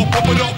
walk up.